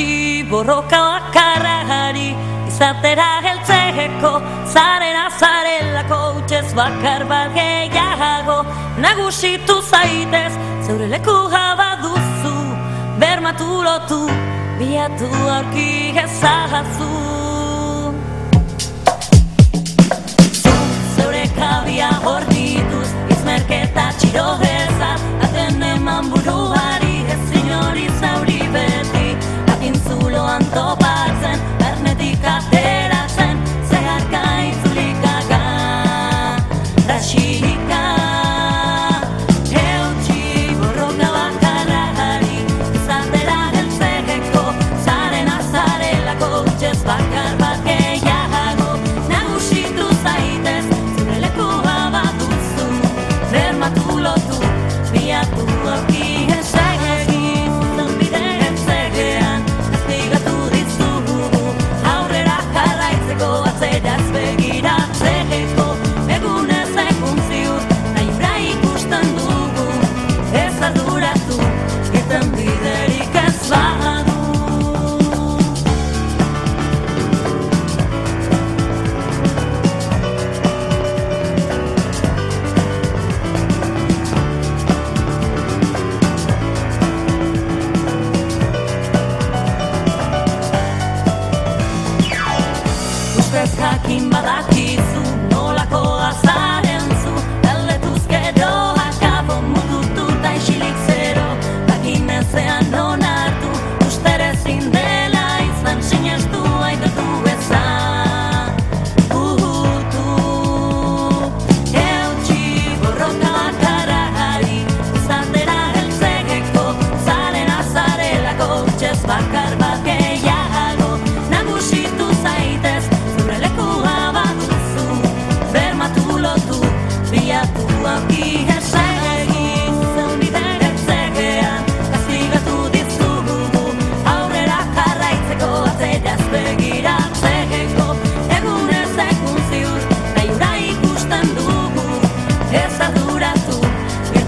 itxi borroka bakarra jari izatera heltzeko zaren azarelako utxez bakar bat gehiago. Nagusitu zaitez zeure leku jaba duzu bermatu lotu biatu arki gezahazu jakin badakizu nolakoa zan día luqui hersei mi manera seca la siga tu discurso abrirá cara y te gozas de seguirarte lejos dugu esa dura tu que